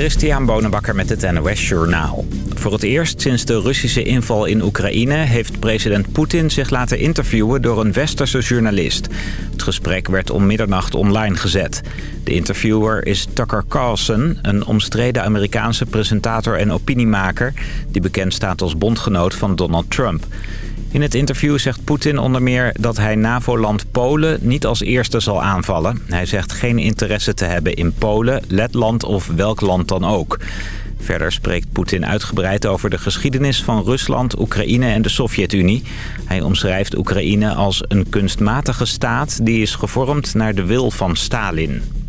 Christian Bonenbakker met het NOS Journaal. Voor het eerst sinds de Russische inval in Oekraïne... heeft president Poetin zich laten interviewen door een westerse journalist. Het gesprek werd om middernacht online gezet. De interviewer is Tucker Carlson, een omstreden Amerikaanse presentator en opiniemaker... die bekend staat als bondgenoot van Donald Trump. In het interview zegt Poetin onder meer dat hij NAVO-land Polen niet als eerste zal aanvallen. Hij zegt geen interesse te hebben in Polen, Letland of welk land dan ook. Verder spreekt Poetin uitgebreid over de geschiedenis van Rusland, Oekraïne en de Sovjet-Unie. Hij omschrijft Oekraïne als een kunstmatige staat die is gevormd naar de wil van Stalin.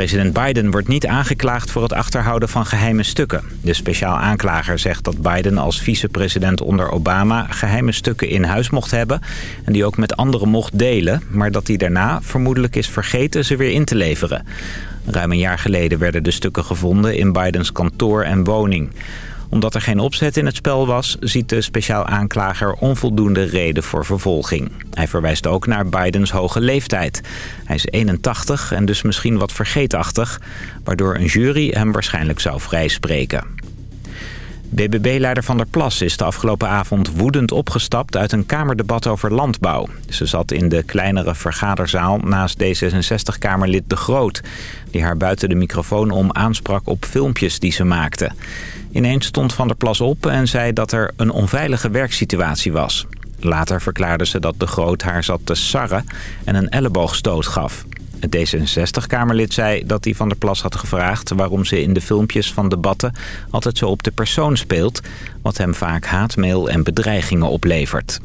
President Biden wordt niet aangeklaagd voor het achterhouden van geheime stukken. De speciaal aanklager zegt dat Biden als vicepresident onder Obama... geheime stukken in huis mocht hebben en die ook met anderen mocht delen... maar dat hij daarna vermoedelijk is vergeten ze weer in te leveren. Ruim een jaar geleden werden de stukken gevonden in Bidens kantoor en woning omdat er geen opzet in het spel was, ziet de speciaal aanklager onvoldoende reden voor vervolging. Hij verwijst ook naar Bidens hoge leeftijd. Hij is 81 en dus misschien wat vergeetachtig, waardoor een jury hem waarschijnlijk zou vrijspreken. BBB-leider Van der Plas is de afgelopen avond woedend opgestapt uit een kamerdebat over landbouw. Ze zat in de kleinere vergaderzaal naast D66-kamerlid De Groot... die haar buiten de microfoon om aansprak op filmpjes die ze maakte. Ineens stond Van der Plas op en zei dat er een onveilige werksituatie was. Later verklaarde ze dat De Groot haar zat te sarren en een elleboogstoot gaf. Het D66-kamerlid zei dat hij Van der Plas had gevraagd... waarom ze in de filmpjes van debatten altijd zo op de persoon speelt... wat hem vaak haatmail en bedreigingen oplevert.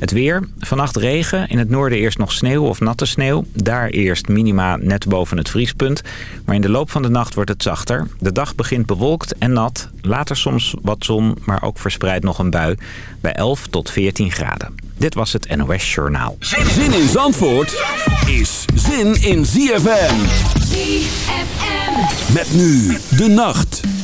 Het weer. Vannacht regen. In het noorden eerst nog sneeuw of natte sneeuw. Daar eerst minima net boven het vriespunt. Maar in de loop van de nacht wordt het zachter. De dag begint bewolkt en nat. Later soms wat zon, maar ook verspreid nog een bui. Bij 11 tot 14 graden. Dit was het NOS Journaal. Zin in Zandvoort is zin in ZFM. ZFM. Met nu de nacht.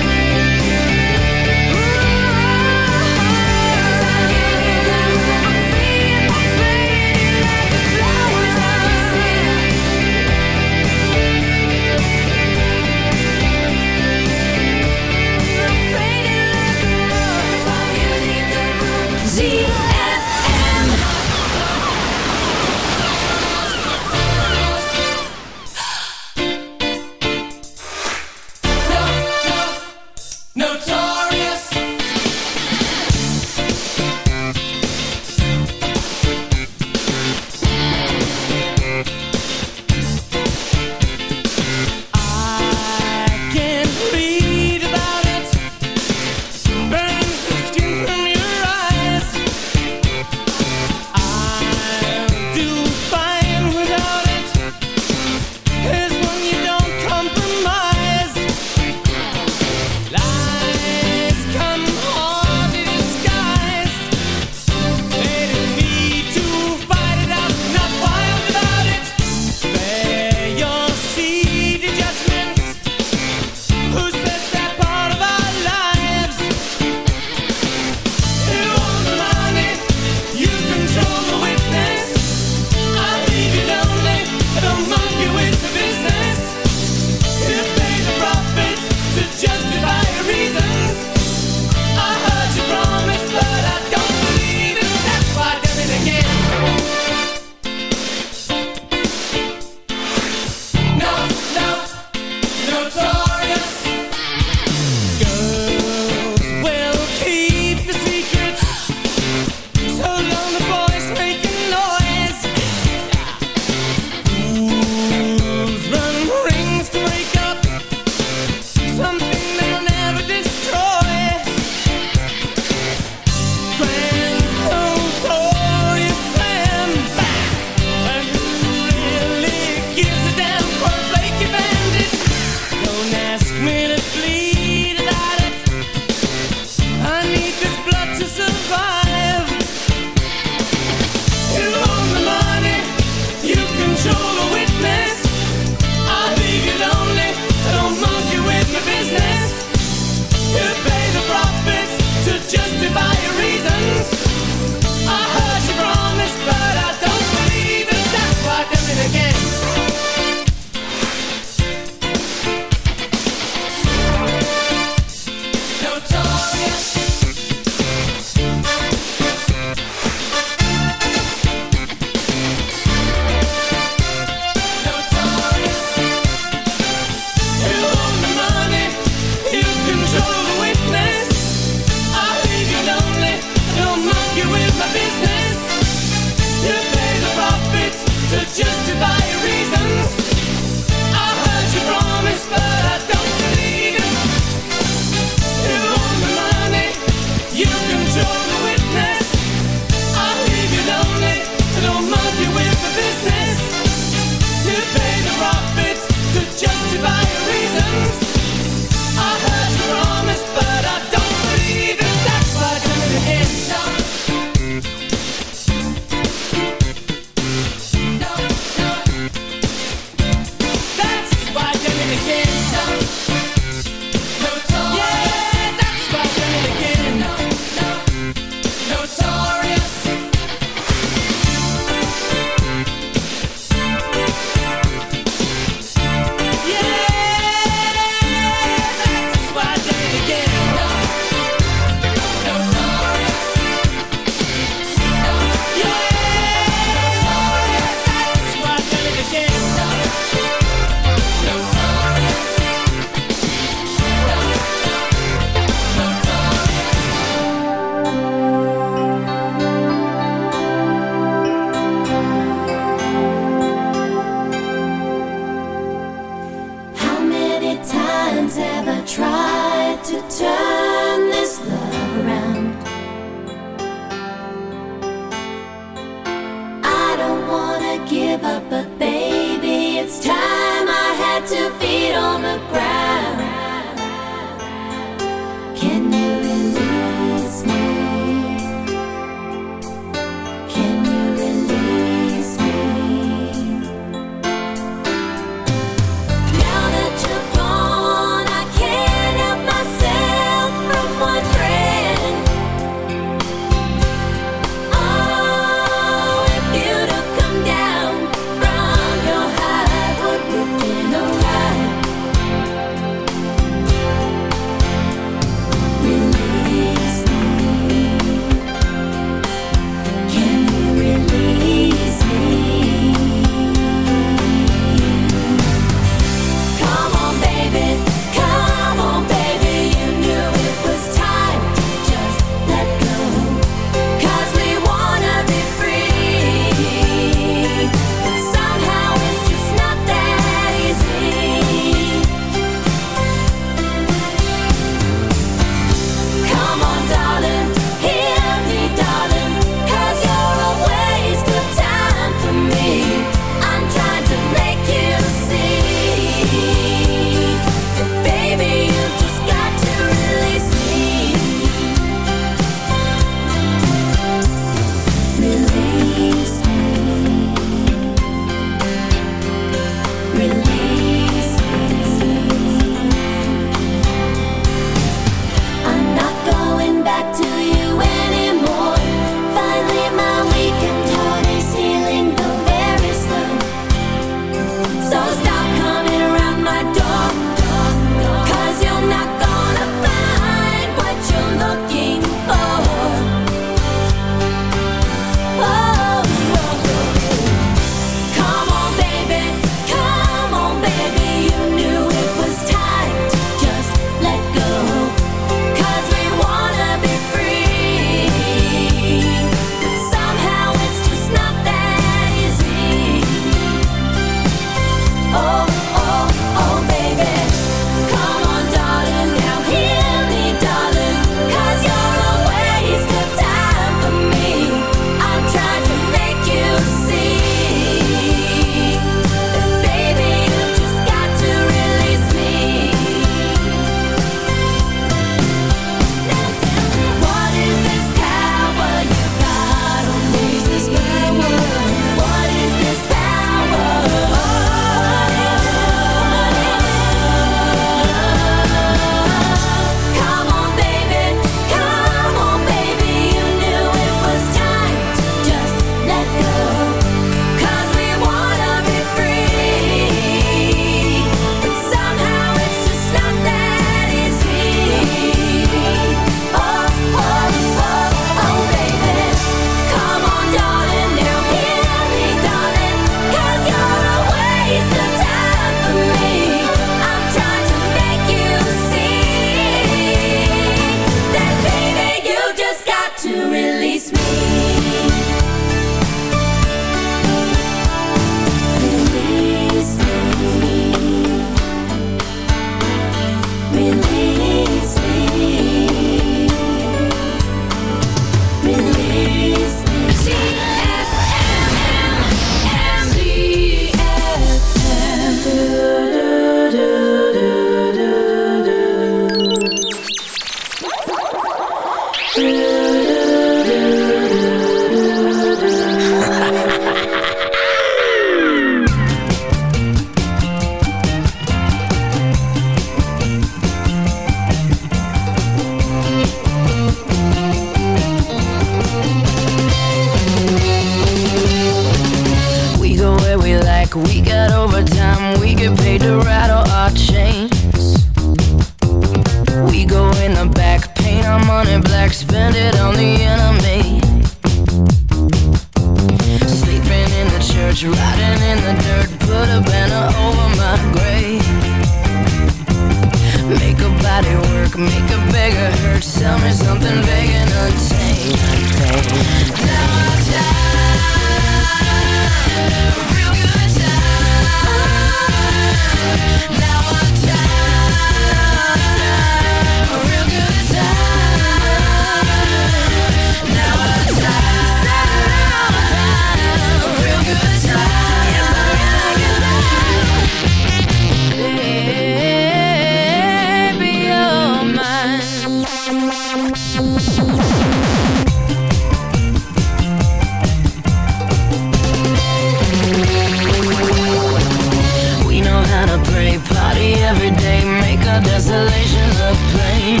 Desolation look plain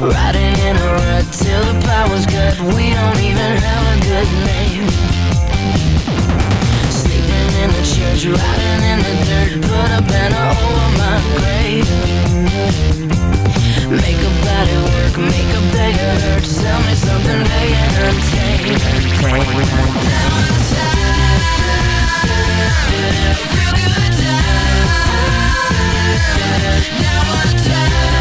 Riding in a rut till the power's cut We don't even have a good name. Sleeping in the church, riding in the dirt Put a banner over my grave. Make a body work, make a beggar hurt Tell me something and untamed Now I'm tired Real good time, now or time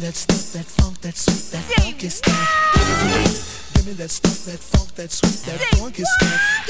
that stuff, that funk, that sweet, that funky stuff. Give me that stuff, that funk, that sweet, that funky stuff.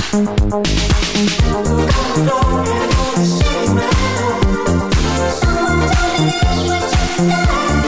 Someone tell me it's